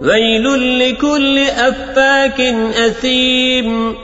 ويل لكل أفاك أثيم